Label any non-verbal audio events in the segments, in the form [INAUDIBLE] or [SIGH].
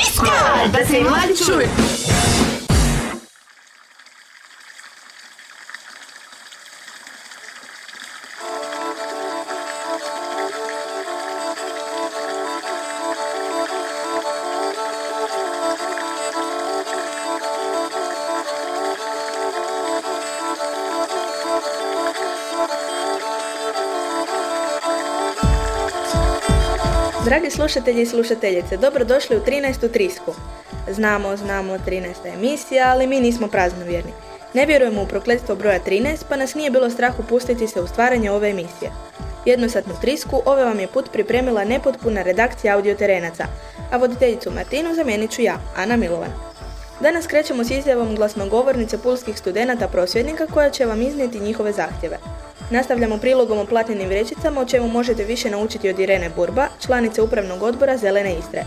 Triska! Da se mladi! Dragi slušatelji i slušateljice, dobrodošli u 13. trisku. Znamo, znamo, 13. emisija, ali mi nismo praznovjerni. Ne vjerujemo u prokletstvo broja 13, pa nas nije bilo strah upustiti se u stvaranje ove emisije. Jednosatnu trisku ove vam je put pripremila nepotpuna redakcija audioterenaca, a voditeljicu Martinu zamijenit ću ja, Ana Milovan. Danas krećemo s izjavom glasnogovornice pulskih studenata prosvjednika koja će vam iznijeti njihove zahtjeve. Nastavljamo prilogom o platnenim vrećicama o čemu možete više naučiti od Irene Burba, članice upravnog odbora Zelene Istre.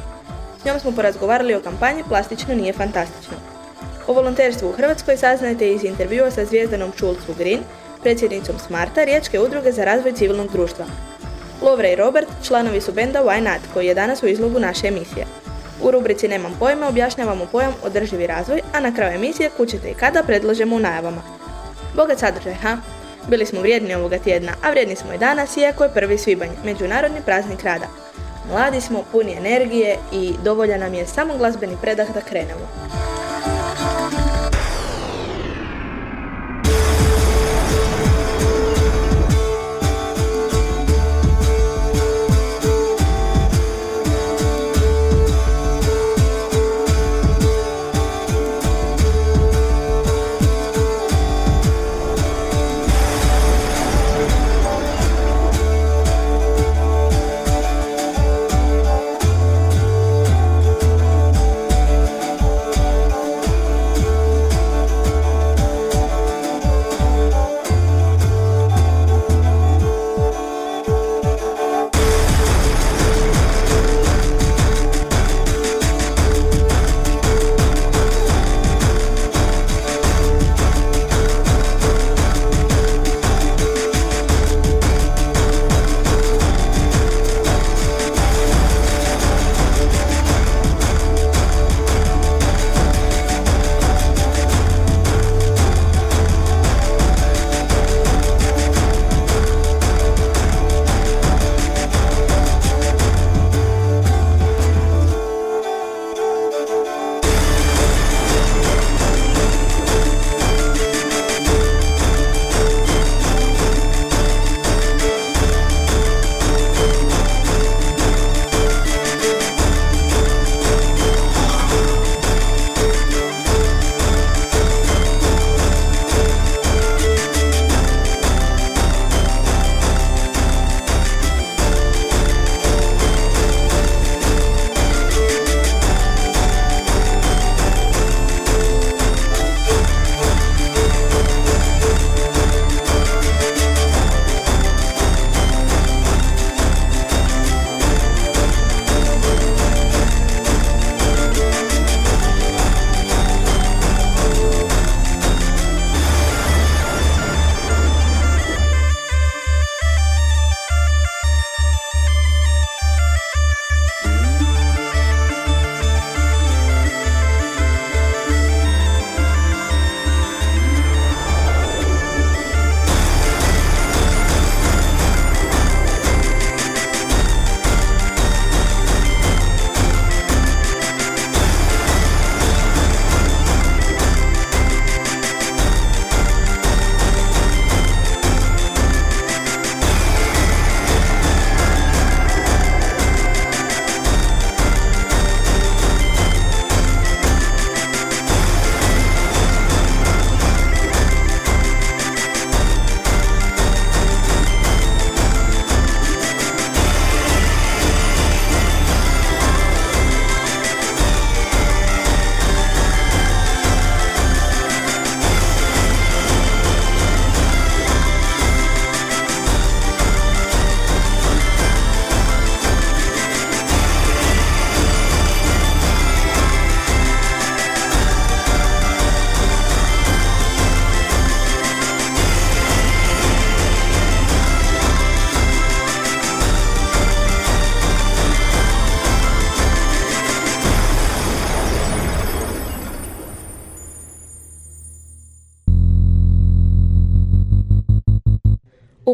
S njom smo porazgovarali o kampanji Plastično nije fantastično. O volonterstvu u Hrvatskoj saznajete iz intervjua sa Zvijezdanom Čulcu Green, predsjednicom Smarta, Riječke udruge za razvoj civilnog društva. Lovre i Robert članovi su benda Why Not, koji je danas u izlogu naše emisije. U rubrici Nemam pojma objašnjavamo pojam održivi razvoj, a na kraju emisije kućete i kada predlažemo u najavama. Bogat sadržaj, ha? Bili smo vrijedni ovoga tjedna, a vrijedni smo i danas iako je prvi svibanj, međunarodni praznik rada. Mladi smo, puni energije i dovoljan nam je samo glazbeni predah da krenemo.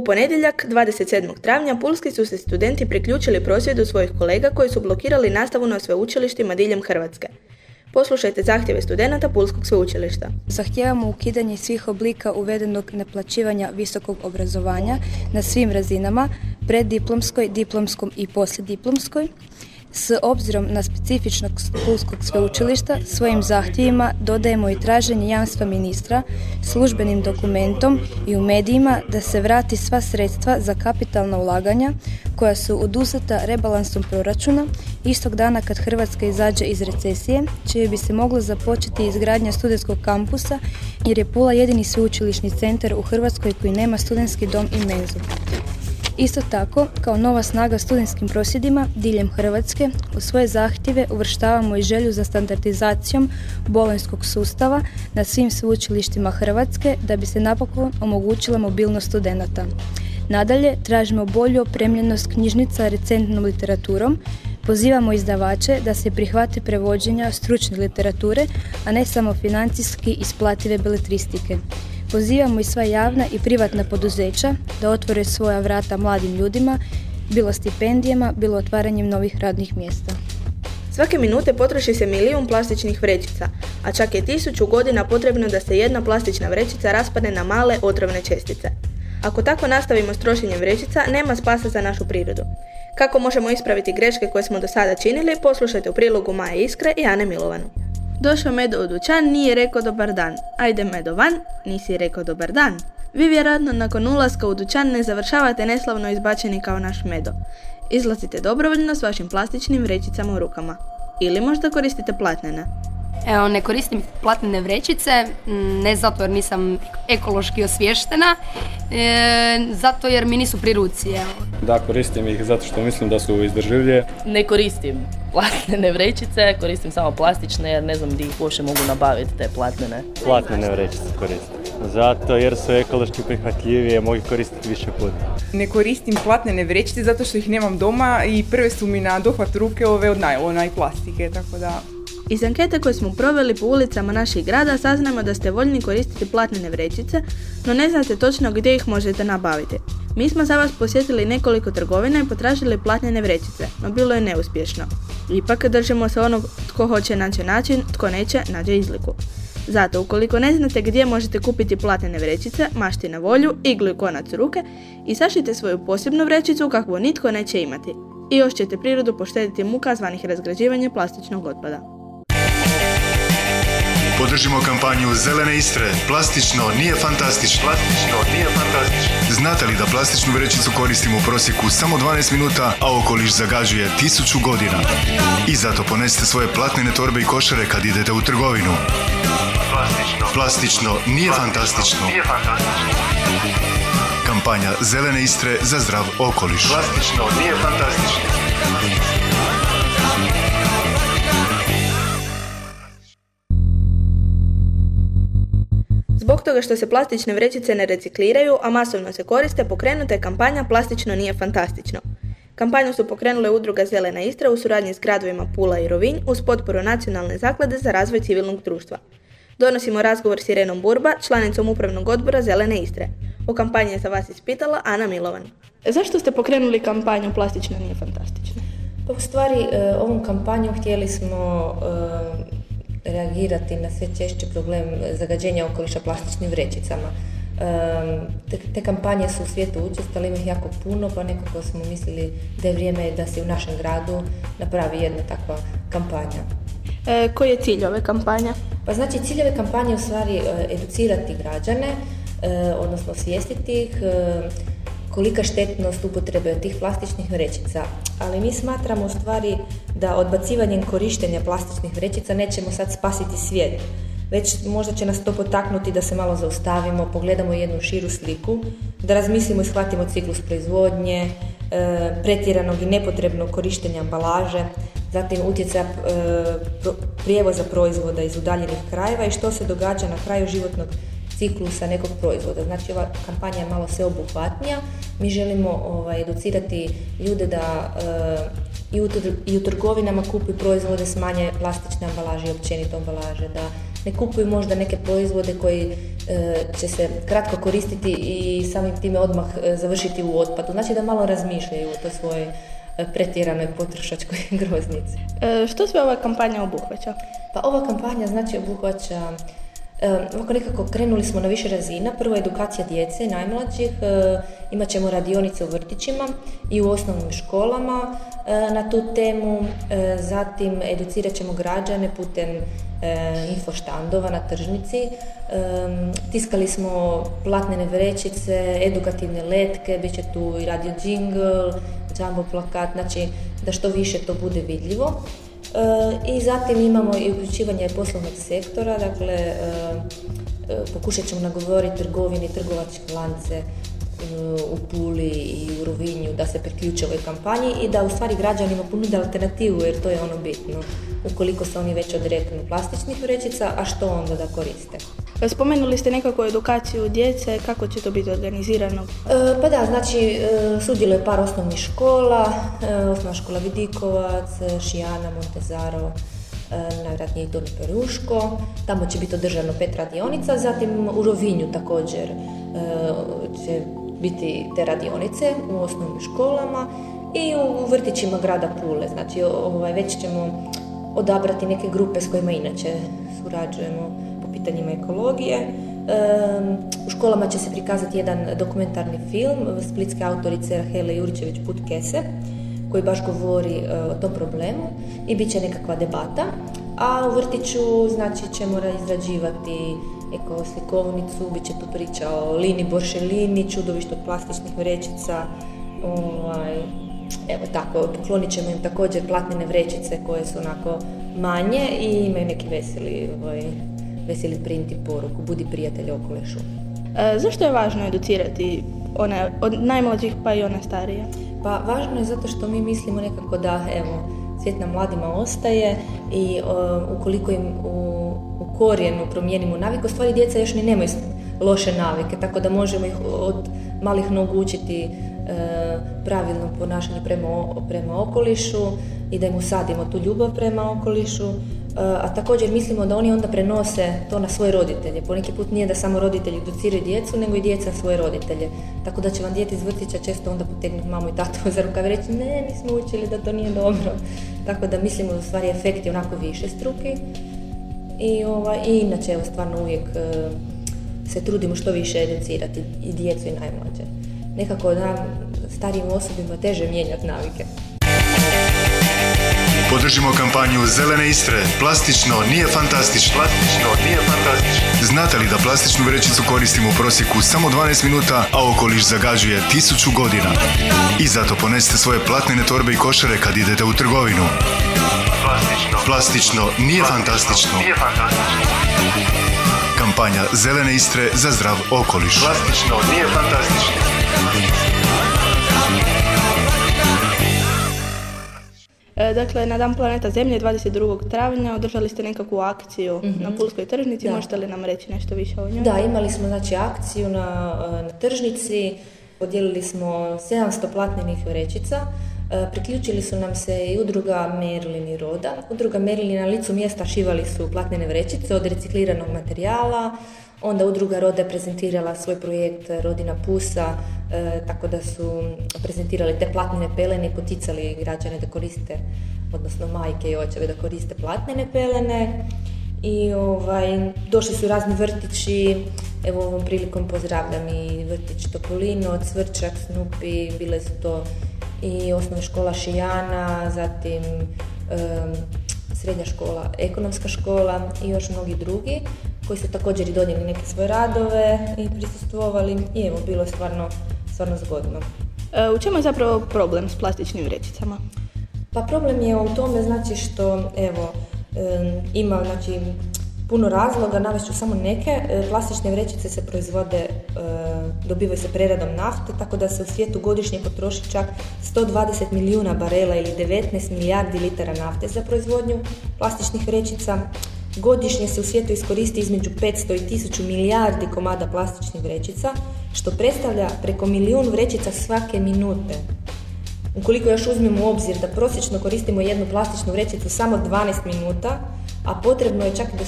Ponedjeljak, 27. travnja, pulski su se studenti priključili prosvjedu svojih kolega koji su blokirali nastavu na sveučilištima diljem Hrvatske. Poslušajte zahtjeve studenata Pulskog sveučilišta. Zahtijevamo ukidanje svih oblika uvedenog neplaćivanja visokog obrazovanja na svim razinama, preddiplomskoj, diplomskom i poslijediplomskoj, s obzirom na specifičnog Pulskog sveučilišta, svojim zahtjevima dodajemo i traženje jamstva ministra službenim dokumentom i u medijima da se vrati sva sredstva za kapitalna ulaganja koja su oduzeta rebalansom proračuna istog dana kad Hrvatska izađe iz recesije, čije bi se moglo započeti izgradnja studentskog kampusa jer je Pula jedini sveučilišni centar u Hrvatskoj koji nema studentski dom i menzu. Isto tako, kao nova snaga studentskim prosjedima diljem Hrvatske, u svoje zahtjeve uvrštavamo i želju za standardizacijom bolonjskog sustava na svim sveučilištima Hrvatske da bi se napokon omogućila mobilnost studenata. Nadalje, tražimo bolju opremljenost knjižnica recentnom literaturom, pozivamo izdavače da se prihvati prevođenja stručne literature, a ne samo financijski isplative beletristike. Pozivamo i sva javna i privatna poduzeća da otvore svoja vrata mladim ljudima, bilo stipendijama, bilo otvaranjem novih radnih mjesta. Svake minute potroši se milijun plastičnih vrećica, a čak je tisuću godina potrebno da se jedna plastična vrećica raspadne na male otrovne čestice. Ako tako nastavimo s trošenjem vrećica, nema spasa za našu prirodu. Kako možemo ispraviti greške koje smo do sada činili, poslušajte u prilogu Maje Iskre i Ane Milovanu. Došao Medo u dućan, nije rekao dobar dan. Ajde Medo van, nisi rekao dobar dan. Vi vjerojatno nakon ulaska u dućan ne završavate neslavno izbačeni kao naš Medo. Izlazite dobrovoljno s vašim plastičnim vrećicama u rukama. Ili možda koristite platnene. Evo, ne koristim platnene vrećice, ne zato jer nisam ekološki osvještena, e, zato jer mi nisu pri ruci. Evo. Da, koristim ih zato što mislim da su izdrživlje. Ne koristim [LAUGHS] platnene vrećice, koristim samo plastične jer ne znam gdje ih uopće mogu nabaviti te platnene. Platnene vrećice koristim. Zato jer su ekološki prihvatljivije, mogu koristiti više puta. Ne koristim platnene vrećice zato što ih nemam doma i prve su mi na dohvat ruke ove od najlona i plastike, tako da iz ankete koje smo proveli po ulicama naših grada saznamo da ste voljni koristiti platnene vrećice, no ne znate točno gdje ih možete nabaviti. Mi smo za vas posjetili nekoliko trgovina i potražili platnene vrećice, no bilo je neuspješno. Ipak držimo se onog tko hoće naći način, tko neće nađe izliku. Zato, ukoliko ne znate gdje možete kupiti platnene vrećice, mašti na volju, iglu i konac ruke i sašite svoju posebnu vrećicu kakvu nitko neće imati. I još ćete prirodu poštediti muka zvanih razgrađivanja plastičnog otpada. Podržimo kampanju Zelene Istre. Plastično nije fantastično. Plastično nije fantastično. Znate li da plastičnu vrećicu koristimo u prosjeku samo 12 minuta, a okoliš zagađuje tisuću godina? I zato ponesite svoje platnene torbe i košare kad idete u trgovinu. Plastično. Plastično nije fantastično. Nije fantastično. Kampanja Zelene Istre za zdrav okoliš. Plastično nije fantastično. Zbog toga što se plastične vrećice ne recikliraju, a masovno se koriste, pokrenuta je kampanja Plastično nije fantastično. Kampanju su pokrenule udruga Zelena Istra u suradnji s gradovima Pula i Rovinj uz potporu Nacionalne zaklade za razvoj civilnog društva. Donosimo razgovor s Irenom Burba, članicom upravnog odbora Zelene Istre. O kampanji je za vas ispitala Ana Milovan. Zašto ste pokrenuli kampanju Plastično nije fantastično? Pa u stvari e, ovom kampanjom htjeli smo e, reagirati na sve češći problem zagađenja okoliša plastičnim vrećicama. Te, te kampanje su u svijetu učestale, ima ih jako puno, pa nekako smo mislili da je vrijeme da se u našem gradu napravi jedna takva kampanja. E, koji je cilj ove kampanje? Pa znači cilj ove kampanje je u stvari e, educirati građane, e, odnosno osvijestiti ih, e, kolika štetnost upotrebe tih plastičnih vrećica. Ali mi smatramo u stvari da odbacivanjem korištenja plastičnih vrećica nećemo sad spasiti svijet. Već možda će nas to potaknuti da se malo zaustavimo, pogledamo jednu širu sliku, da razmislimo i shvatimo ciklus proizvodnje, e, pretjeranog i nepotrebnog korištenja ambalaže, zatim utjecaja e, prijevoza proizvoda iz udaljenih krajeva i što se događa na kraju životnog ciklusa nekog proizvoda. Znači ova kampanja je malo sveobuhvatnija. Mi želimo ovaj, educirati ljude da uh, i, u, i u trgovinama kupi proizvode s manje plastične ambalaže i općenito ambalaže, da ne kupuju možda neke proizvode koji će se kratko koristiti i samim time odmah završiti u otpadu. Znači da malo razmišljaju o toj svojoj pretjeranoj potrošačkoj [LAUGHS] groznici. Što sve ova kampanja obuhvaća? Pa ova kampanja znači obuhvaća Ovako nekako krenuli smo na više razina. Prvo edukacija djece, najmlađih, imat ćemo radionice u vrtićima i u osnovnim školama na tu temu. Zatim educirat ćemo građane putem infoštandova na tržnici. Tiskali smo platnene vrećice, edukativne letke, bit će tu i radio jingle, jumbo plakat, znači da što više to bude vidljivo. I zatim imamo i uključivanje poslovnog sektora, dakle e, e, pokušat ćemo nagovoriti trgovini, trgovačke lance e, u Puli i u Rovinju da se priključe ovoj kampanji i da u stvari građanima ponude alternativu jer to je ono bitno ukoliko se oni već odreknu plastičnih vrećica, a što onda da koriste. Spomenuli ste nekako edukaciju djece, kako će to biti organizirano? E, pa da, znači e, sudjeluje par osnovnih škola, e, osnovna škola Vidikovac, Šijana, Montezaro, e, najvjerojatnije i Doni Peruško, tamo će biti održano pet radionica, zatim u Rovinju također e, će biti te radionice u osnovnim školama i u vrtićima grada Pule, znači ovaj, već ćemo odabrati neke grupe s kojima inače surađujemo pitanjima ekologije. U školama će se prikazati jedan dokumentarni film splitske autorice Hele Jurićević Put Kese koji baš govori e, o tom problemu i bit će nekakva debata. A u vrtiću znači ćemo izrađivati eko slikovnicu, bit će tu priča o Lini Boršelini, čudovištu plastičnih vrećica, ovaj, evo tako, poklonit ćemo im također platnene vrećice koje su onako manje i imaju neki veseli ovaj, veseli printi poruku, budi prijatelj okolišu. E, zašto je važno educirati one od najmlađih pa i one starije? Pa važno je zato što mi mislimo nekako da evo, na mladima ostaje i ukoliko im u, u korijenu promijenimo naviku, stvari djeca još ni nemaju loše navike, tako da možemo ih od malih nogu učiti e, pravilno ponašanje prema, prema okolišu i da im usadimo tu ljubav prema okolišu a također mislimo da oni onda prenose to na svoje roditelje. Poneki put nije da samo roditelji educiraju djecu, nego i djeca svoje roditelje. Tako da će vam dijete iz vrtića često onda potegnuti mamu i tatu [LAUGHS] za rukav i reći ne, nismo učili da to nije dobro. Tako da mislimo da stvari efekt je onako više struki. I, ovaj, i inače, stvarno uvijek e, se trudimo što više educirati i djecu i najmlađe. Nekako nam starijim osobima teže mijenjati navike. Podržimo kampanju Zelene Istre. Plastično nije fantastično. Plastično nije fantastično. Znate li da plastičnu vrećicu koristimo u prosjeku samo 12 minuta, a okoliš zagađuje tisuću godina? I zato ponesite svoje platnene torbe i košare kad idete u trgovinu. Plastično. Plastično nije fantastično. Nije fantastično. Kampanja Zelene Istre za zdrav okoliš. Plastično nije fantastično. Dakle, na Dan planeta Zemlje 22. travnja održali ste nekakvu akciju mm na Pulskoj tržnici. Možete li nam reći nešto više o njoj? Da, imali smo znači akciju na, e, na tržnici. Podijelili smo 700 platnenih vrećica. E, priključili su nam se i udruga Merlin i Roda. Udruga Merlin na licu mjesta šivali su platnene vrećice od recikliranog materijala. Onda udruga Roda je prezentirala svoj projekt Rodina Pusa, e, tako da su prezentirali te platnene pelene i poticali građane da koriste, odnosno majke i očeve da koriste platnene pelene. I ovaj, došli su razni vrtići, evo ovom prilikom pozdravljam i vrtić Topolino, Cvrčak, Snupi, bile su to i osnovna škola Šijana, zatim srednja škola, ekonomska škola i još mnogi drugi koji su također i donijeli neke svoje radove i prisustvovali i evo, bilo je stvarno, stvarno zgodno. E, u čemu je zapravo problem s plastičnim vrećicama? Pa problem je u tome znači što evo, ima znači, puno razloga, navešću samo neke. E, plastične vrećice se proizvode, e, dobivaju se preradom nafte, tako da se u svijetu godišnje potroši čak 120 milijuna barela ili 19 milijardi litara nafte za proizvodnju plastičnih vrećica. Godišnje se u svijetu iskoristi između 500 i 1000 milijardi komada plastičnih vrećica, što predstavlja preko milijun vrećica svake minute. Ukoliko još uzmemo u obzir da prosječno koristimo jednu plastičnu vrećicu samo 12 minuta, a potrebno je čak do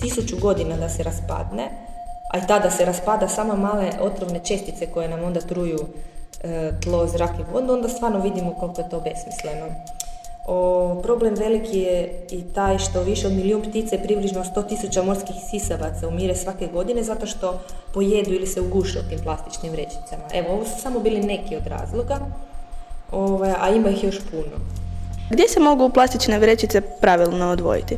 tisuću godina da se raspadne, a i tada se raspada samo male otrovne čestice koje nam onda truju e, tlo, zrak i vodu, onda stvarno vidimo koliko je to besmisleno. O, problem veliki je i taj što više od milijun ptice približno 100.000 morskih sisavaca umire svake godine zato što pojedu ili se uguše u tim plastičnim vrećicama. Evo, ovo su samo bili neki od razloga, ovaj, a ima ih još puno. Gdje se mogu plastične vrećice pravilno odvojiti?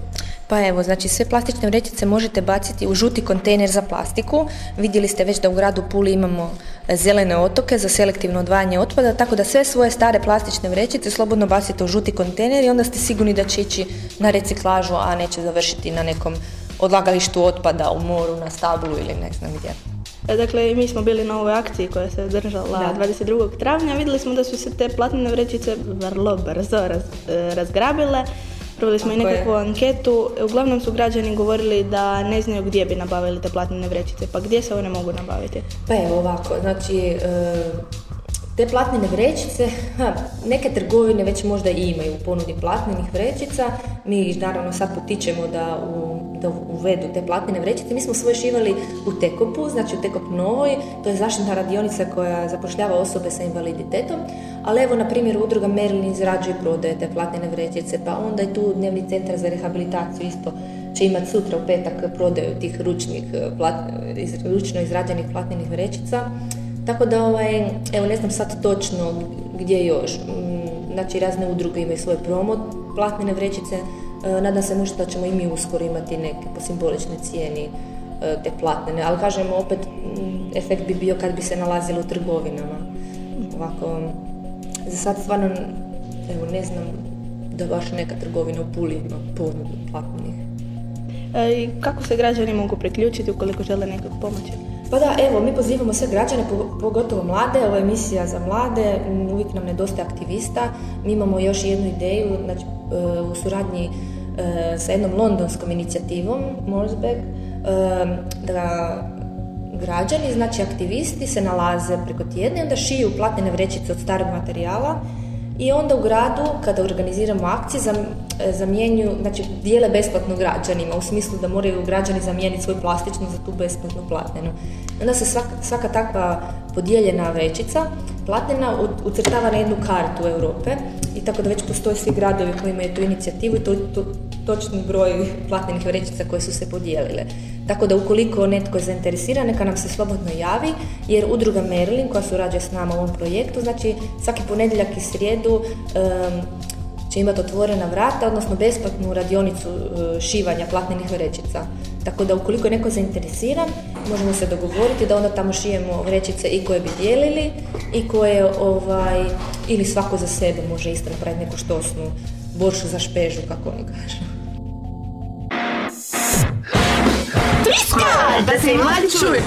Pa evo, znači sve plastične vrećice možete baciti u žuti kontejner za plastiku. Vidjeli ste već da u gradu Puli imamo e, zelene otoke za selektivno odvajanje otpada, tako da sve svoje stare plastične vrećice slobodno bacite u žuti kontejner i onda ste sigurni da će ići na reciklažu, a neće završiti na nekom odlagalištu otpada u moru, na stablu ili ne znam gdje. E, dakle, mi smo bili na ovoj akciji koja se održala da. 22. travnja. Vidjeli smo da su se te platnene vrećice vrlo brzo raz, e, razgrabile. Proveli smo i nekakvu anketu. Uglavnom su građani govorili da ne znaju gdje bi nabavili te platnene vrećice. Pa gdje se one mogu nabaviti? Pa evo ovako, znači e, te platnene vrećice, ha, neke trgovine već možda i imaju u ponudi platnenih vrećica. Mi naravno sad potičemo da, u, da uvedu te platnene vrećice. Mi smo svoje šivali u Tekopu, znači u Tekop Novoj, to je zaštitna radionica koja zapošljava osobe sa invaliditetom. Ali evo, na primjer, udruga Merlin izrađuje i prodaje te platnene vrećice, pa onda je tu dnevni centar za rehabilitaciju isto će imati sutra u petak prodaju tih ručnih, plat, ručno izrađenih platnenih vrećica. Tako da, ovaj, evo ne znam sad točno gdje još. Mm, znači, razne udruge imaju svoj promo platnene vrećice. E, nadam se možda da ćemo i mi uskoro imati neke po simboličnoj cijeni e, te platnene. Ali kažemo, opet, mm, efekt bi bio kad bi se nalazili u trgovinama. Ovako, za sad stvarno, evo, ne znam da baš neka trgovina u Puli ima ponudu platnenih. E, kako se građani mogu priključiti ukoliko žele nekog pomoći? Pa da, evo, mi pozivamo sve građane, pogotovo mlade, ovo je emisija za mlade, uvijek nam nedostaje aktivista. Mi imamo još jednu ideju znači, e, u suradnji e, sa jednom londonskom inicijativom, Morsberg, e, da građani, znači aktivisti, se nalaze preko tjedna i onda šiju platnene vrećice od starog materijala i onda u gradu, kada organiziramo akcije, zamjenjuju, znači dijele besplatno građanima, u smislu da moraju građani zamijeniti svoju plastičnu za tu besplatnu platnenu. Onda se svaka, svaka takva podijeljena vrećica, platnena, ucrtava na jednu kartu Europe i tako da već postoje svi gradovi koji imaju tu inicijativu i to, to točni broj platnenih vrećica koje su se podijelile. Tako da ukoliko netko je zainteresiran, neka nam se slobodno javi, jer udruga Merlin koja surađuje s nama u ovom projektu, znači svaki ponedjeljak i srijedu će imati otvorena vrata, odnosno besplatnu radionicu e, šivanja platnenih vrećica. Tako da ukoliko je neko zainteresiran, možemo se dogovoriti da onda tamo šijemo vrećice i koje bi dijelili i koje ovaj, ili svako za sebe može isto napraviti neku štosnu boršu za špežu, kako oni kažu. Triska! Da se mladi čuju!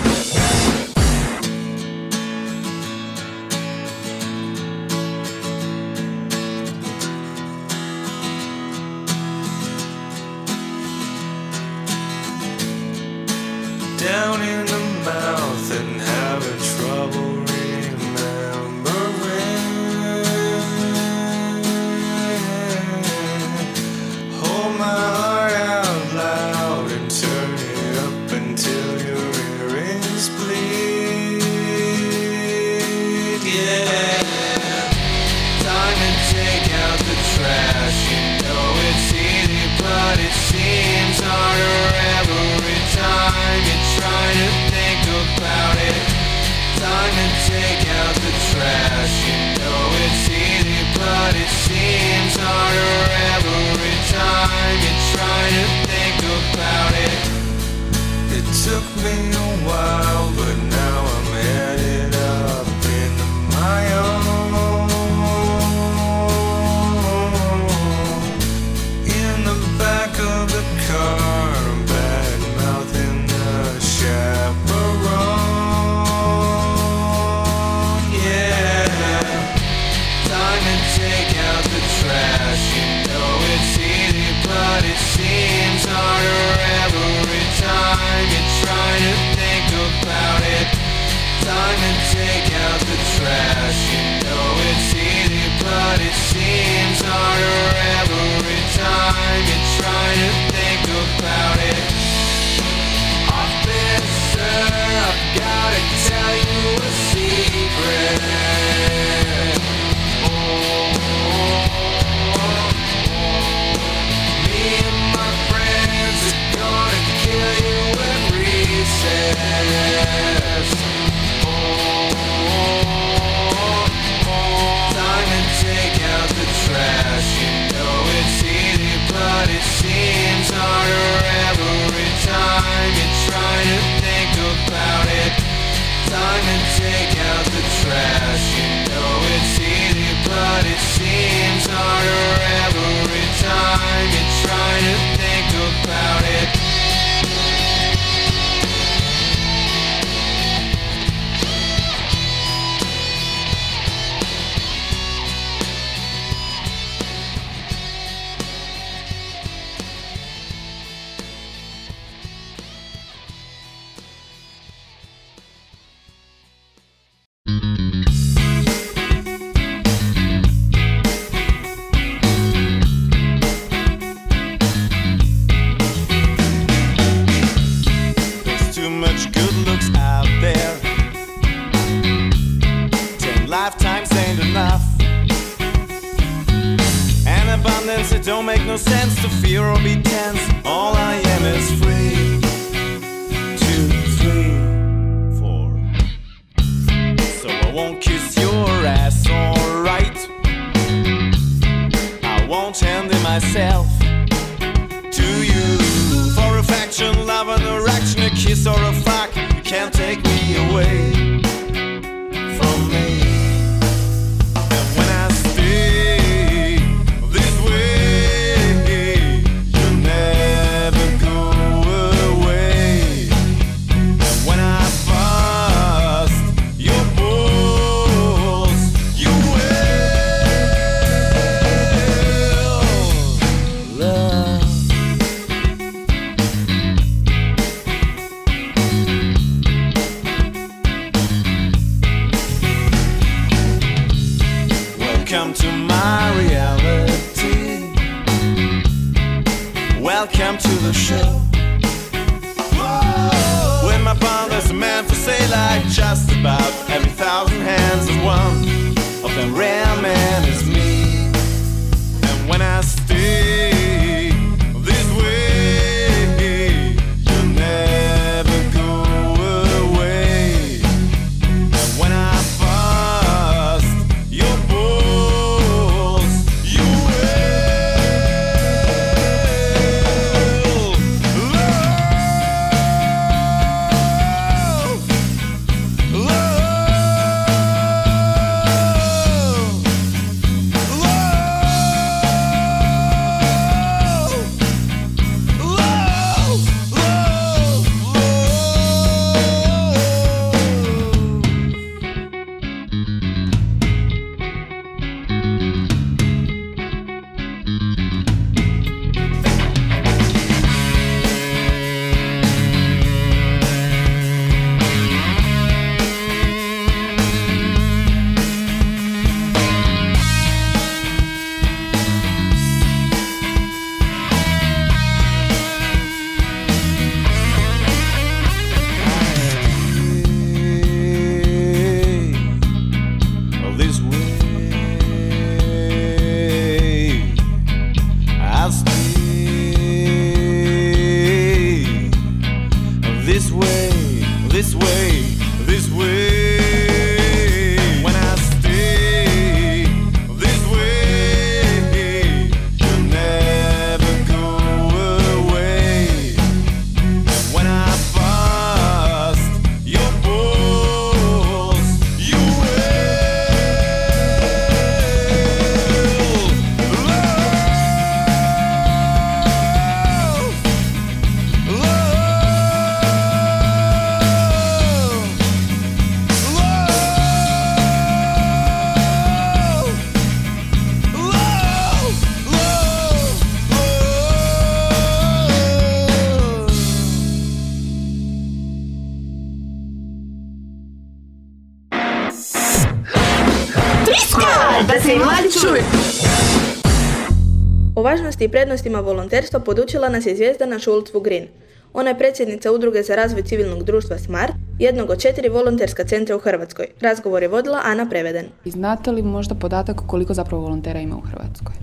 Prednostima volonterstva podučila nas je Zvijezdana Šulc Vugrin. Ona je predsjednica Udruge za razvoj civilnog društva SMART, jednog od četiri volonterska centra u Hrvatskoj. Razgovor je vodila Ana Preveden. I znate li možda podatak koliko zapravo volontera ima u Hrvatskoj?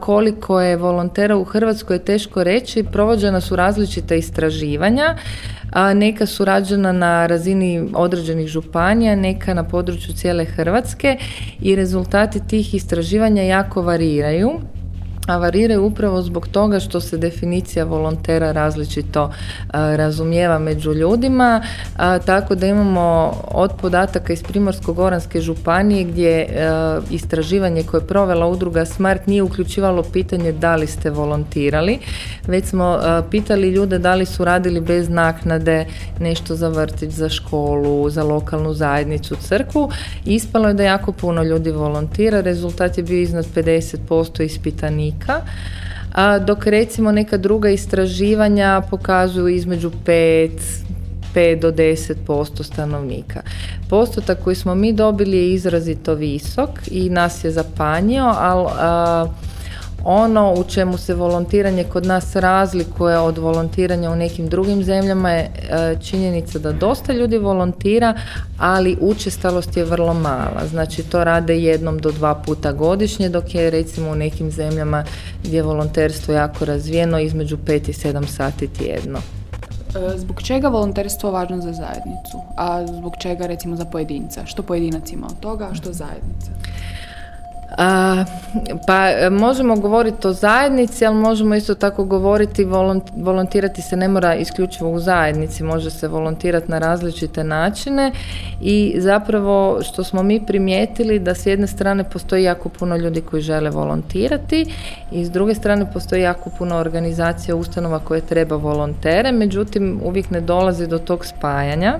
Koliko je volontera u Hrvatskoj je teško reći. Provođena su različita istraživanja, a neka su rađena na razini određenih županija, neka na području cijele Hrvatske i rezultati tih istraživanja jako variraju. A variraju upravo zbog toga što se definicija volontera različito a, razumijeva među ljudima, a, tako da imamo od podataka iz Primorsko-goranske županije gdje a, istraživanje koje je provela udruga Smart nije uključivalo pitanje da li ste volontirali, već smo a, pitali ljude da li su radili bez naknade nešto za vrtić, za školu, za lokalnu zajednicu, crkvu. Ispalo je da jako puno ljudi volontira, rezultat je bio iznad 50% ispitanika a dok recimo neka druga istraživanja pokazuju između 5 5 do 10% stanovnika. Postotak koji smo mi dobili je izrazito visok i nas je zapanjio, ali Ono u čemu se volontiranje kod nas razlikuje od volontiranja u nekim drugim zemljama je e, činjenica da dosta ljudi volontira, ali učestalost je vrlo mala. Znači to rade jednom do dva puta godišnje, dok je recimo u nekim zemljama gdje je volonterstvo jako razvijeno između 5 i 7 sati tjedno. E, Zbog čega volonterstvo važno za zajednicu, a zbog čega recimo za pojedinca? Što pojedinac ima od toga, a što zajednica? A, pa e, možemo govoriti o zajednici, ali možemo isto tako govoriti, volont- volontirati se ne mora isključivo u zajednici, može se volontirati na različite načine i zapravo što smo mi primijetili da s jedne strane postoji jako puno ljudi koji žele volontirati i s druge strane postoji jako puno organizacija, ustanova koje treba volontere, međutim uvijek ne dolazi do tog spajanja.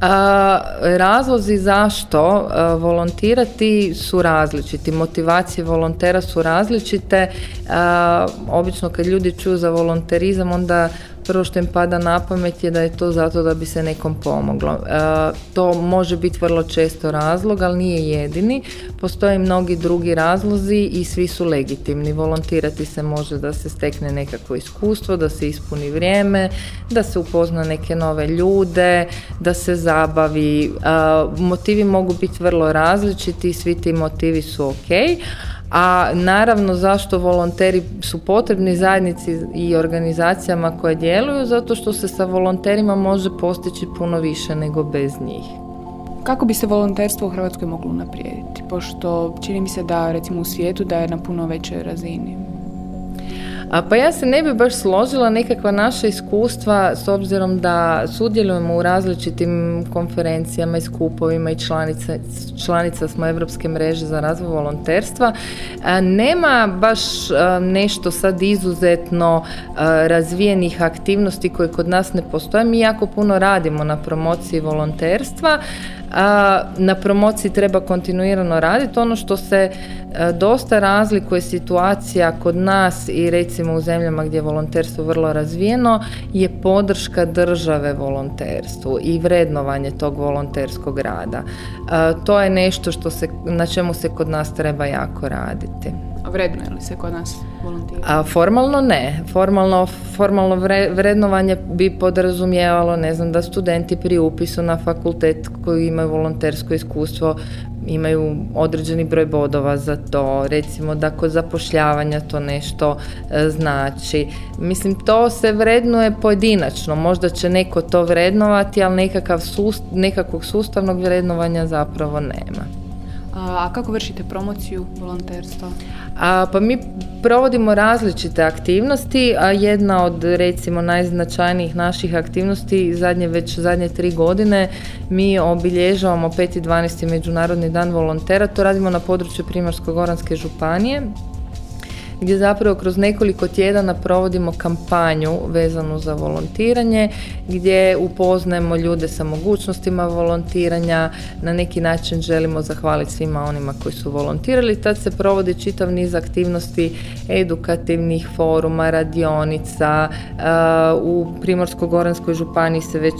A, razlozi zašto a, volontirati su različiti, motivacije volontera su različite. A, obično kad ljudi čuju za volonterizam onda prvo što im pada na pamet je da je to zato da bi se nekom pomoglo. A, to može biti vrlo često razlog, ali nije jedini. Postoje mnogi drugi razlozi i svi su legitimni. Volontirati se može da se stekne nekako iskustvo, da se ispuni vrijeme, da se upozna neke nove ljude, da se zabavi. A, motivi mogu biti vrlo različiti svi ti motivi su ok. A naravno zašto volonteri su potrebni zajednici i organizacijama koje djeluju, zato što se sa volonterima može postići puno više nego bez njih. Kako bi se volonterstvo u Hrvatskoj moglo unaprijediti? Pošto čini mi se da recimo u svijetu da je na puno većoj razini. A pa ja se ne bi baš složila nekakva naša iskustva s obzirom da sudjelujemo u različitim konferencijama i skupovima i članica, članica smo Europske mreže za razvoj volonterstva. Nema baš nešto sad izuzetno razvijenih aktivnosti koje kod nas ne postoje. Mi jako puno radimo na promociji volonterstva. A, na promociji treba kontinuirano raditi. Ono što se e, dosta razlikuje situacija kod nas i recimo u zemljama gdje je volonterstvo vrlo razvijeno je podrška države volonterstvu i vrednovanje tog volonterskog rada. A, to je nešto što se, na čemu se kod nas treba jako raditi. A vrednuje li se kod nas volontiranje? A formalno ne. Formalno, formalno vre- vrednovanje bi podrazumijevalo, ne znam, da studenti pri upisu na fakultet koji imaju volontersko iskustvo imaju određeni broj bodova za to, recimo da kod zapošljavanja to nešto e, znači. Mislim, to se vrednuje pojedinačno, možda će neko to vrednovati, ali nekakav sust- nekakvog sustavnog vrednovanja zapravo nema. A, kako vršite promociju volonterstva? A, pa mi provodimo različite aktivnosti, a jedna od recimo najznačajnijih naših aktivnosti zadnje već zadnje tri godine mi obilježavamo 5. i 12. Međunarodni dan volontera, to radimo na području Primorsko-goranske županije gdje zapravo kroz nekoliko tjedana provodimo kampanju vezanu za volontiranje, gdje upoznajemo ljude sa mogućnostima volontiranja, na neki način želimo zahvaliti svima onima koji su volontirali, tad se provodi čitav niz aktivnosti edukativnih foruma, radionica, u Primorsko-goranskoj županiji se već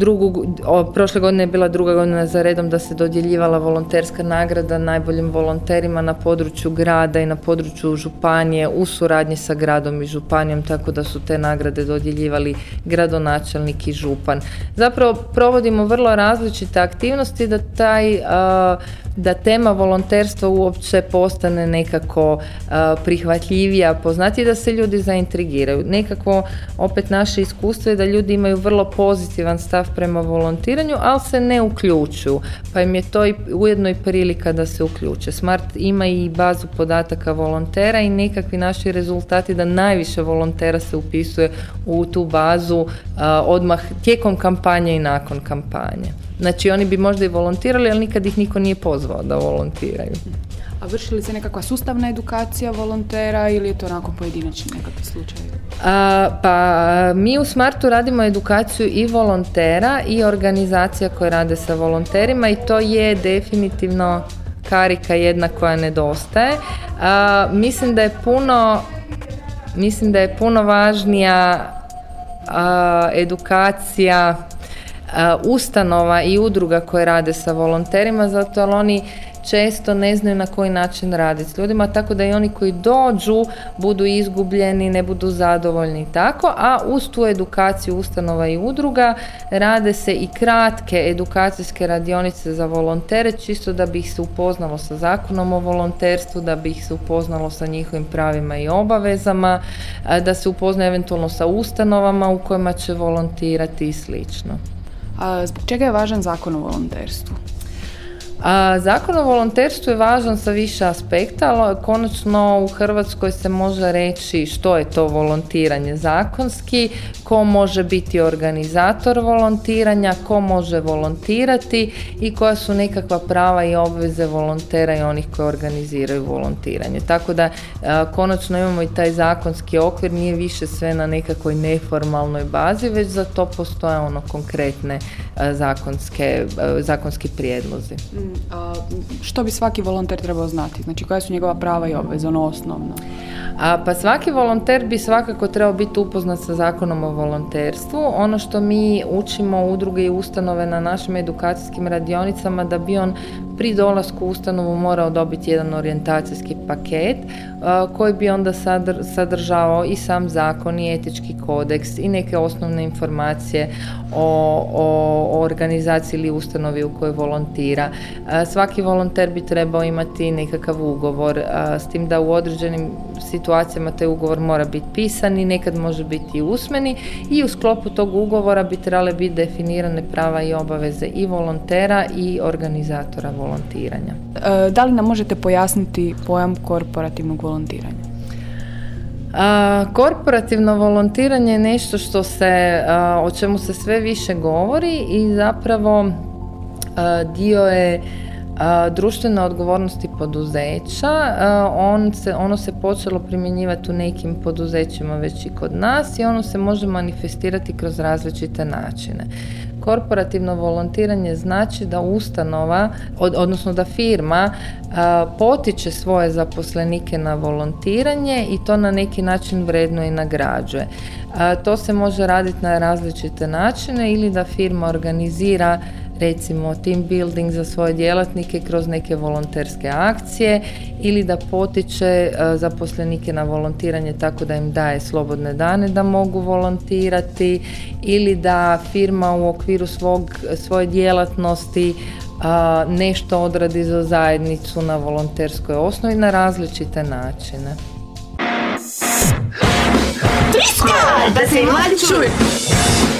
drugu, o, prošle godine je bila druga godina za redom da se dodjeljivala volonterska nagrada najboljim volonterima na području grada i na području županije u suradnji sa gradom i županijom, tako da su te nagrade dodjeljivali gradonačelnik i župan. Zapravo provodimo vrlo različite aktivnosti da taj a, da tema volonterstva uopće postane nekako a, prihvatljivija, poznati da se ljudi zaintrigiraju. Nekako opet naše iskustvo je da ljudi imaju vrlo pozitivan stav prema volontiranju, ali se ne uključuju. Pa im je to i ujedno i prilika da se uključe. Smart ima i bazu podataka volontera i nekakvi naši rezultati da najviše volontera se upisuje u tu bazu a, odmah tijekom kampanje i nakon kampanje. Znači oni bi možda i volontirali, ali nikad ih niko nije pozvao da volontiraju. A vrši li se nekakva sustavna edukacija volontera ili je to onako pojedinačni nekakvi slučaj? A, pa mi u Smartu radimo edukaciju i volontera i organizacija koje rade sa volonterima i to je definitivno karika jedna koja nedostaje. A, mislim da je puno mislim da je puno važnija a, edukacija ustanova i udruga koje rade sa volonterima zato jer oni često ne znaju na koji način raditi s ljudima, tako da i oni koji dođu budu izgubljeni, ne budu zadovoljni i tako, a uz tu edukaciju ustanova i udruga rade se i kratke edukacijske radionice za volontere, čisto da bi ih se upoznalo sa zakonom o volonterstvu, da bi ih se upoznalo sa njihovim pravima i obavezama, da se upozna eventualno sa ustanovama u kojima će volontirati i slično. A zbog čega je važan zakon o volonterstvu? A, zakon o volonterstvu je važan sa više aspekta, ali konačno u Hrvatskoj se može reći što je to volontiranje zakonski, ko može biti organizator volontiranja, ko može volontirati i koja su nekakva prava i obveze volontera i onih koji organiziraju volontiranje. Tako da a, konačno imamo i taj zakonski okvir, nije više sve na nekakvoj neformalnoj bazi, već za to postoje ono konkretne a, zakonske, zakonski prijedlozi. Što bi svaki volonter trebao znati? Znači koja su njegova prava i obveze, ono osnovno? A, pa svaki volonter bi svakako trebao biti upoznat sa zakonom o volonterstvu. Ono što mi učimo udruge i ustanove na našim edukacijskim radionicama da bi on pri dolasku u ustanovu morao dobiti jedan orijentacijski paket a, koji bi onda sadr- sadržavao i sam zakon i etički kodeks i neke osnovne informacije o, o, o organizaciji ili ustanovi u kojoj volontira. A, svaki volonter bi trebao imati nekakav ugovor a, s tim da u određenim situacijama taj ugovor mora biti pisan i nekad može biti usmeni i u sklopu tog ugovora bi trebale biti definirane prava i obaveze i volontera i organizatora volontiranja. E, da li nam možete pojasniti pojam korporativnog volontiranja? A, korporativno volontiranje je nešto što se, a, o čemu se sve više govori i zapravo a, dio je društvene odgovornosti poduzeća. On se, ono se počelo primjenjivati u nekim poduzećima već i kod nas i ono se može manifestirati kroz različite načine. Korporativno volontiranje znači da ustanova, od, odnosno da firma potiče svoje zaposlenike na volontiranje i to na neki način vredno i nagrađuje. To se može raditi na različite načine ili da firma organizira recimo team building za svoje djelatnike kroz neke volonterske akcije ili da potiče e, zaposlenike na volontiranje tako da im daje slobodne dane da mogu volontirati ili da firma u okviru svog, svoje djelatnosti a, nešto odradi za zajednicu na volonterskoj osnovi na različite načine. Da se.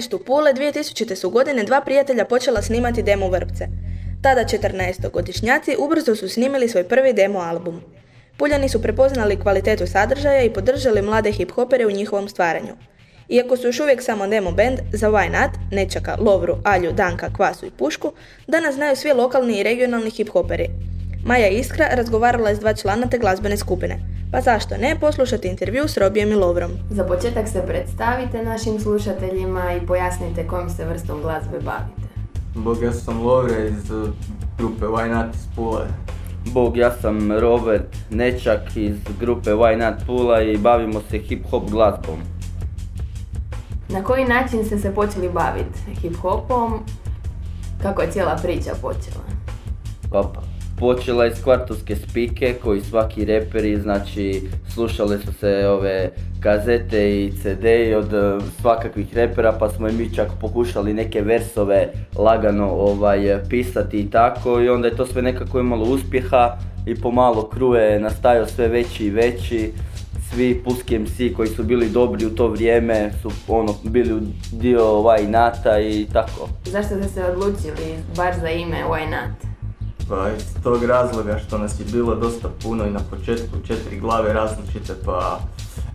Središtu Pule 2000. su godine dva prijatelja počela snimati demo vrpce. Tada 14-godišnjaci ubrzo su snimili svoj prvi demo album. Puljani su prepoznali kvalitetu sadržaja i podržali mlade hip-hopere u njihovom stvaranju. Iako su još uvijek samo demo band, za Why Not, Nečaka, Lovru, Alju, Danka, Kvasu i Pušku, danas znaju svi lokalni i regionalni hip-hoperi. Maja Iskra razgovarala je s dva člana te glazbene skupine. Pa zašto ne poslušati intervju s Robijem i Lovrom. Za početak se predstavite našim slušateljima i pojasnite kojom se vrstom glazbe bavite. Bog, ja sam Lovre iz uh, grupe Why Not iz Pule. Bog, ja sam Robert Nečak iz grupe Why Not Pula i bavimo se hip-hop glazbom. Na koji način ste se počeli baviti hip-hopom? Kako je cijela priča počela? Pa, pa, počela s kvartovske spike koji svaki reperi, znači slušale su se ove kazete i CD od e, svakakvih repera pa smo i mi čak pokušali neke versove lagano ovaj, pisati i tako i onda je to sve nekako imalo uspjeha i pomalo kru je nastajao sve veći i veći svi Puski MC koji su bili dobri u to vrijeme su ono bili dio ovaj nata i tako. Zašto ste se odlučili baš za ime Why Not? Pa iz tog razloga što nas je bilo dosta puno i na početku četiri glave različite pa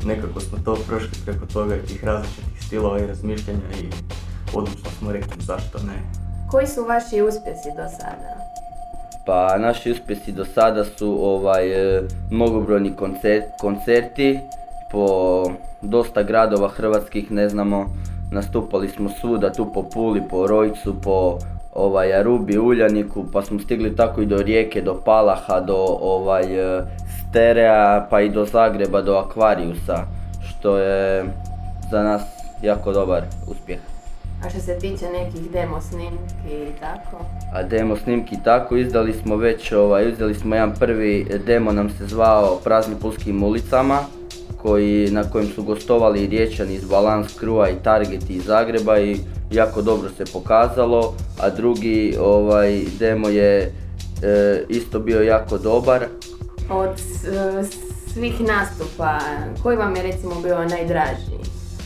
nekako smo to prošli preko toga i tih različitih stilova i razmišljanja i odlučno smo rekli zašto ne. Koji su vaši uspjesi do sada? Pa naši uspjesi do sada su ovaj e, mnogobrojni koncer- koncerti po dosta gradova hrvatskih, ne znamo, nastupali smo svuda, tu po Puli, po Rojcu, po ovaj, Arubi, Uljaniku, pa smo stigli tako i do Rijeke, do Palaha, do ovaj, e, Sterea, pa i do Zagreba, do Akvariusa, što je za nas jako dobar uspjeh. A što se tiče nekih demo snimki i tako? A demo snimki tako izdali smo već, ovaj, izdali smo jedan prvi demo nam se zvao Prazni pulskim ulicama, koji, na kojem su gostovali i Riječani iz Balans Krua i Target iz Zagreba i jako dobro se pokazalo, a drugi ovaj, demo je e, isto bio jako dobar. Od e, svih nastupa, koji vam je recimo bio najdraži?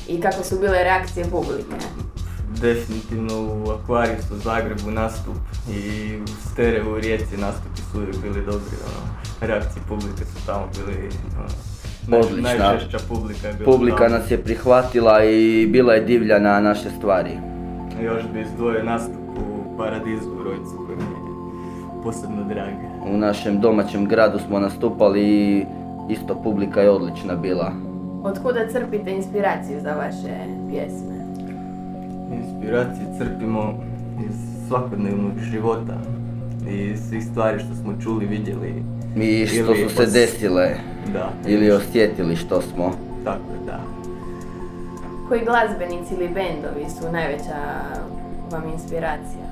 I kako su bile reakcije publike? Definitivno u Aquariusu u Zagrebu nastup i u Stereo u Rijeci nastupi su uvijek bili dobri. Ono, reakcije publike su tamo bili ono, Odlična. najžešća publika je bila Publika tamo. nas je prihvatila i bila je divlja na naše stvari. Još bi izdvojio nastup u Paradizu u Rojcu koji mi je posebno drag. U našem domaćem gradu smo nastupali i isto publika je odlična bila. Od kuda crpite inspiraciju za vaše pjesme? Inspiracije crpimo iz svakodnevnog života i svih stvari što smo čuli, vidjeli. I što su se desile Da. ili osjetili što smo. Tako je, da. Koji glazbenici ili bendovi su najveća vam inspiracija?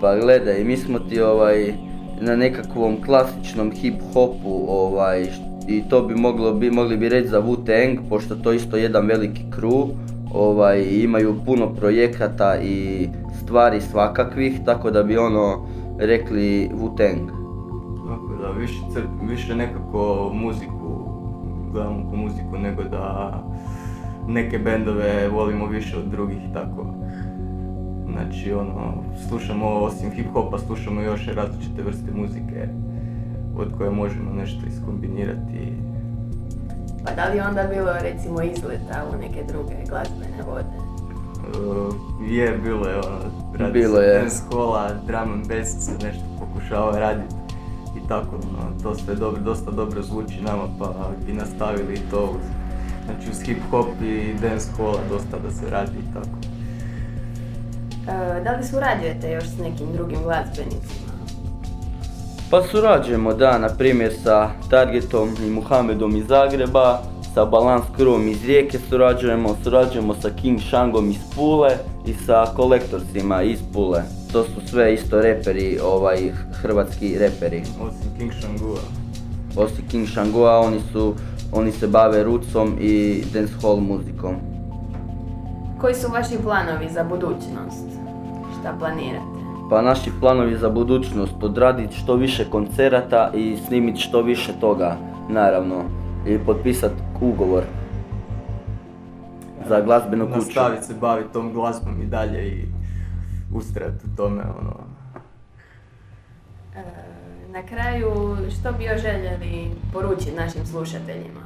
Pa gledaj, mi smo ti ovaj na nekakvom klasičnom hip hopu ovaj i to bi moglo bi mogli bi reći za Wu-Tang pošto to isto jedan veliki crew ovaj imaju puno projekata i stvari svakakvih tako da bi ono rekli Wu-Tang. Da, više, crp, više nekako muziku, gledamo po muziku nego da neke bendove volimo više od drugih i tako. Znači ono, slušamo osim hip hopa, slušamo još različite vrste muzike od koje možemo nešto iskombinirati. Pa da li je onda bilo recimo izleta u neke druge glazbene vode? Uh, je, bilo je ono, radi Bilo se je. halla, drum and bass se nešto pokušava raditi i tako, ono, to sve dobro, dosta dobro zvuči nama pa bi nastavili i to uz, znači uz hip hop i dance halla dosta da se radi i tako. E, da li surađujete još s nekim drugim glazbenicima? Pa surađujemo da, na primjer sa Targetom i Muhamedom iz Zagreba, sa Balans Crewom iz Rijeke surađujemo, surađujemo sa King Shangom iz Pule i sa Kolektorsima iz Pule. To su sve isto reperi, ovaj, hrvatski reperi. Osim King Shangua. Osim King Shangua, oni su, oni se bave rucom i dancehall muzikom. Koji su vaši planovi za budućnost? Šta planirate? Pa naši planovi za budućnost, odraditi što više koncerata i snimiti što više toga, naravno, i potpisati ugovor. za glazbenu kuću. Nastaviti se baviti tom glazbom i dalje i ustrajati u tome, ono. E, Na kraju, što bi još željeli poručiti našim slušateljima?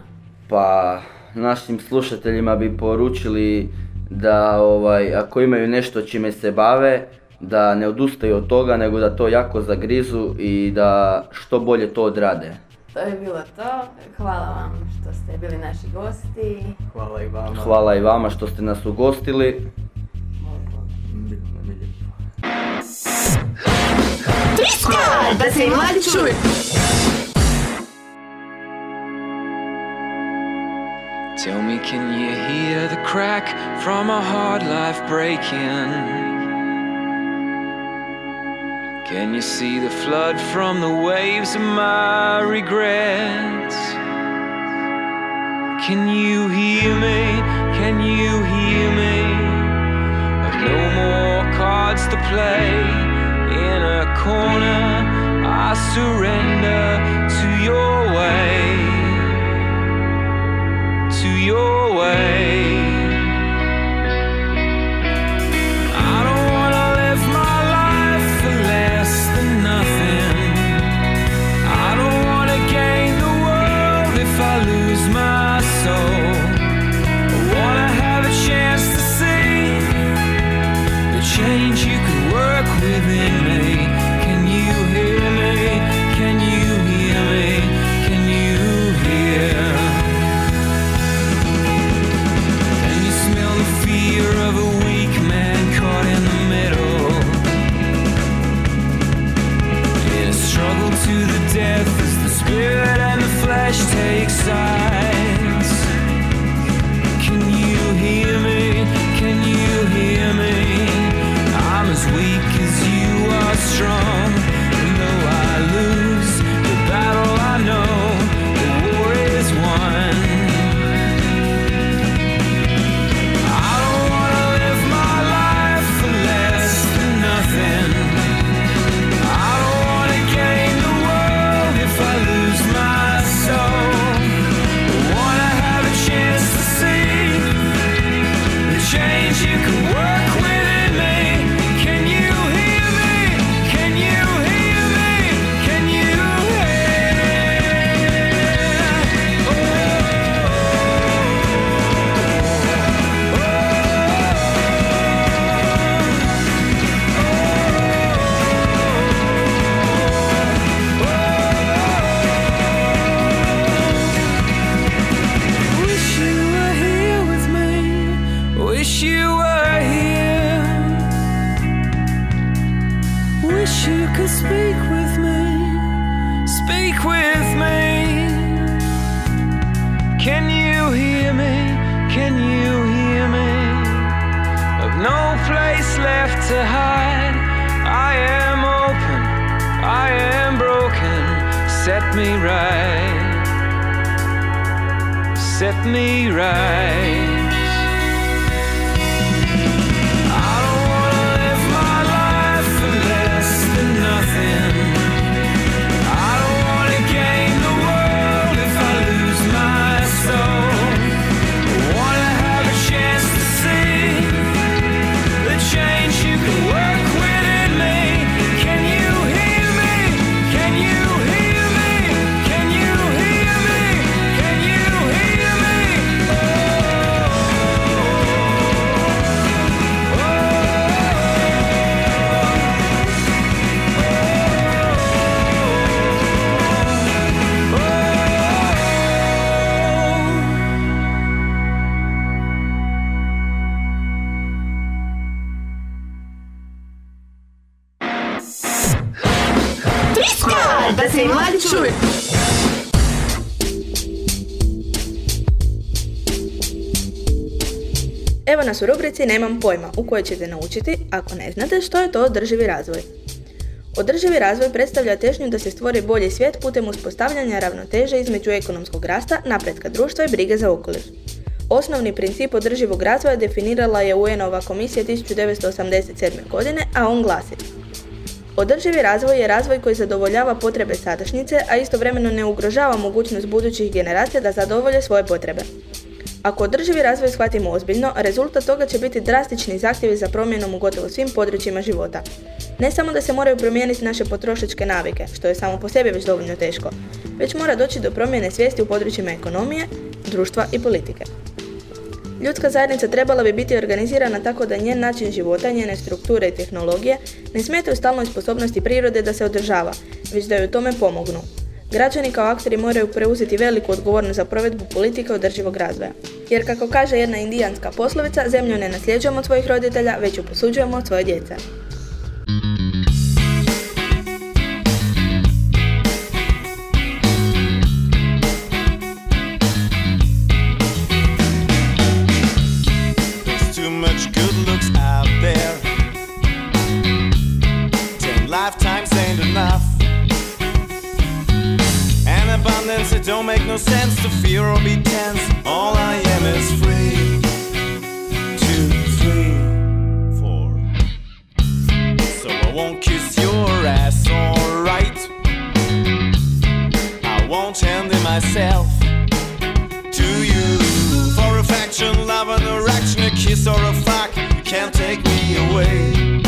Pa našim slušateljima bi poručili da ovaj, ako imaju nešto čime se bave, da ne odustaju od toga, nego da to jako zagrizu i da što bolje to odrade. To je bilo to. Hvala vam što ste bili naši gosti. Hvala i vama. Hvala i vama što ste nas ugostili. Triska! Da se mladi čuju. Tell me, can you hear the crack from a hard life breaking? Can you see the flood from the waves of my regrets? Can you hear me? Can you hear me? I've no more cards to play. Corner, I surrender rubrici Nemam pojma, u kojoj ćete naučiti, ako ne znate, što je to održivi razvoj. Održivi razvoj predstavlja težnju da se stvori bolji svijet putem uspostavljanja ravnoteže između ekonomskog rasta, napretka društva i brige za okoliš. Osnovni princip održivog razvoja definirala je UN-ova komisija 1987. godine, a on glasi Održivi razvoj je razvoj koji zadovoljava potrebe sadašnjice, a istovremeno ne ugrožava mogućnost budućih generacija da zadovolje svoje potrebe. Ako održivi razvoj shvatimo ozbiljno, rezultat toga će biti drastični zahtjevi za promjenom u gotovo svim područjima života. Ne samo da se moraju promijeniti naše potrošačke navike, što je samo po sebi već dovoljno teško, već mora doći do promjene svijesti u područjima ekonomije, društva i politike. Ljudska zajednica trebala bi biti organizirana tako da njen način života, njene strukture i tehnologije ne smetaju stalnoj sposobnosti prirode da se održava, već da joj tome pomognu. Građani kao akteri moraju preuzeti veliku odgovornost za provedbu politike održivog razvoja. Jer kako kaže jedna indijanska poslovica, zemlju ne nasljeđujemo od svojih roditelja, već ju posuđujemo od svoje djece. Don't make no sense to fear or be tense. All I am is free. Two, three, four. So I won't kiss your ass, alright. I won't hand in myself to you for affection, love, and erection, a kiss or a fuck. You can't take me away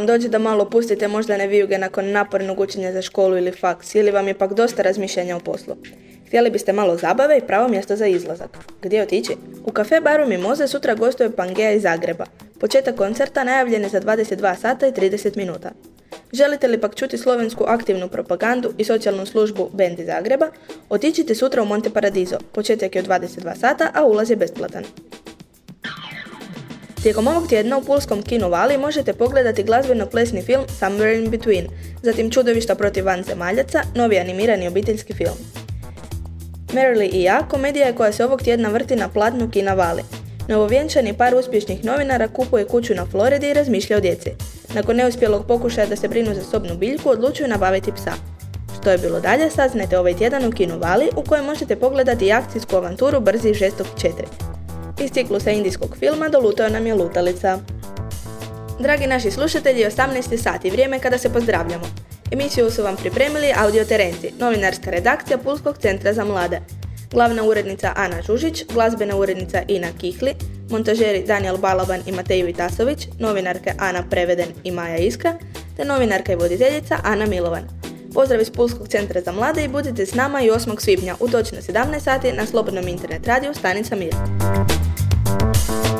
vam dođe da malo pustite moždane vijuge nakon napornog učenja za školu ili faks, ili vam je pak dosta razmišljanja o poslu. Htjeli biste malo zabave i pravo mjesto za izlazak. Gdje otići? U kafe baru Mimoze sutra gostuje Pangea iz Zagreba. Početak koncerta najavljen je za 22 sata i 30 minuta. Želite li pak čuti slovensku aktivnu propagandu i socijalnu službu Band iz Zagreba? Otičite sutra u Monte Paradiso. Početak je u 22 sata, a ulaz je besplatan. Tijekom ovog tjedna u Pulskom kinu Vali možete pogledati glazbeno-plesni film Somewhere in Between, zatim Čudovišta protiv vanzemaljaca, novi animirani obiteljski film. Merrily i ja komedija je koja se ovog tjedna vrti na platnu kina Vali. Novovjenčani par uspješnih novinara kupuje kuću na Floridi i razmišlja o djeci. Nakon neuspjelog pokušaja da se brinu za sobnu biljku, odlučuju nabaviti psa. Što je bilo dalje, saznajte ovaj tjedan u Kinu Vali u kojem možete pogledati akcijsku avanturu Brzi žestok 4. Iz ciklusa indijskog filma dolutao nam je lutalica. Dragi naši slušatelji, 18. sati, vrijeme kada se pozdravljamo. Emisiju su vam pripremili Audio Terenci, novinarska redakcija Pulskog centra za mlade. Glavna urednica Ana Žužić, glazbena urednica Ina Kihli, montažeri Daniel Balaban i Matej Vitasović, novinarke Ana Preveden i Maja Iskra, te novinarka i voditeljica Ana Milovan. Pozdrav iz Pulskog centra za mlade i budite s nama i 8. svibnja u točno 17 sati na slobodnom internet radiju Stanica Mir. To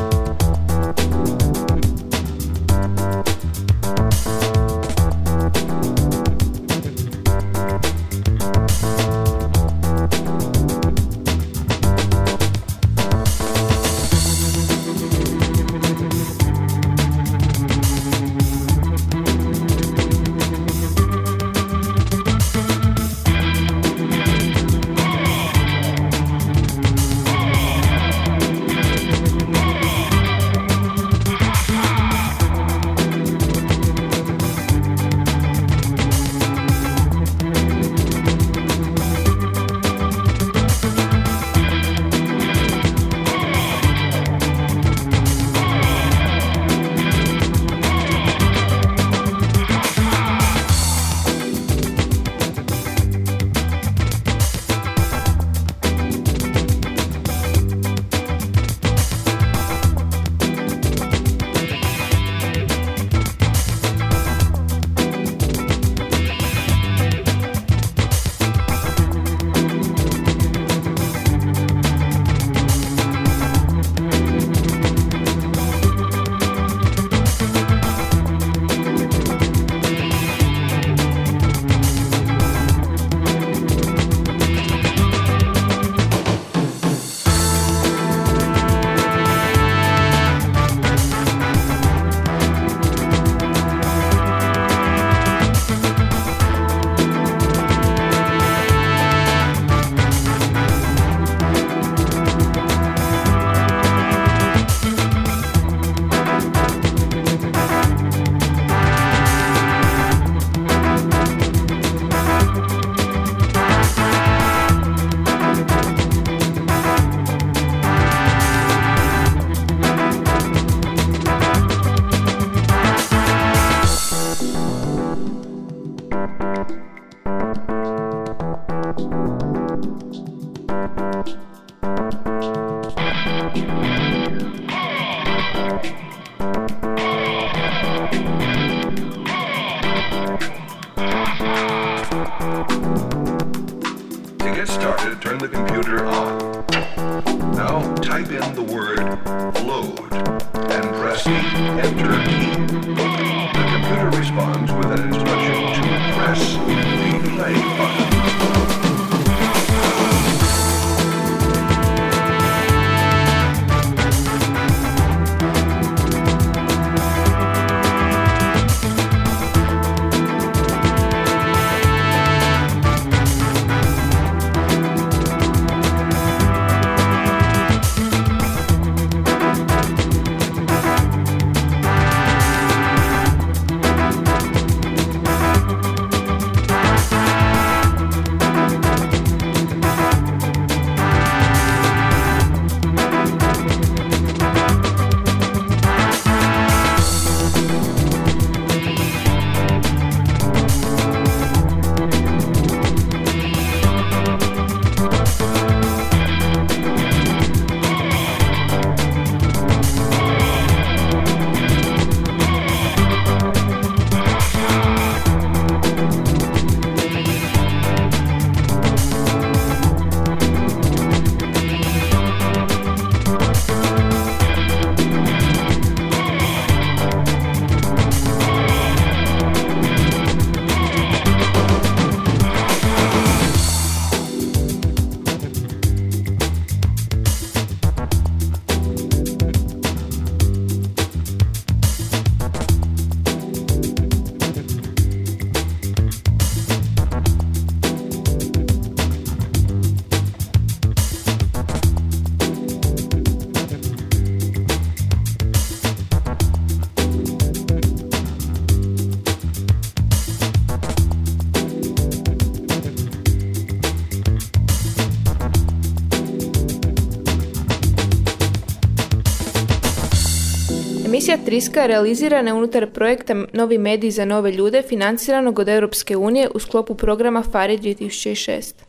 Emisija Triska realizirana je unutar projekta Novi mediji za nove ljude financiranog od Europske unije u sklopu programa FARI 2006.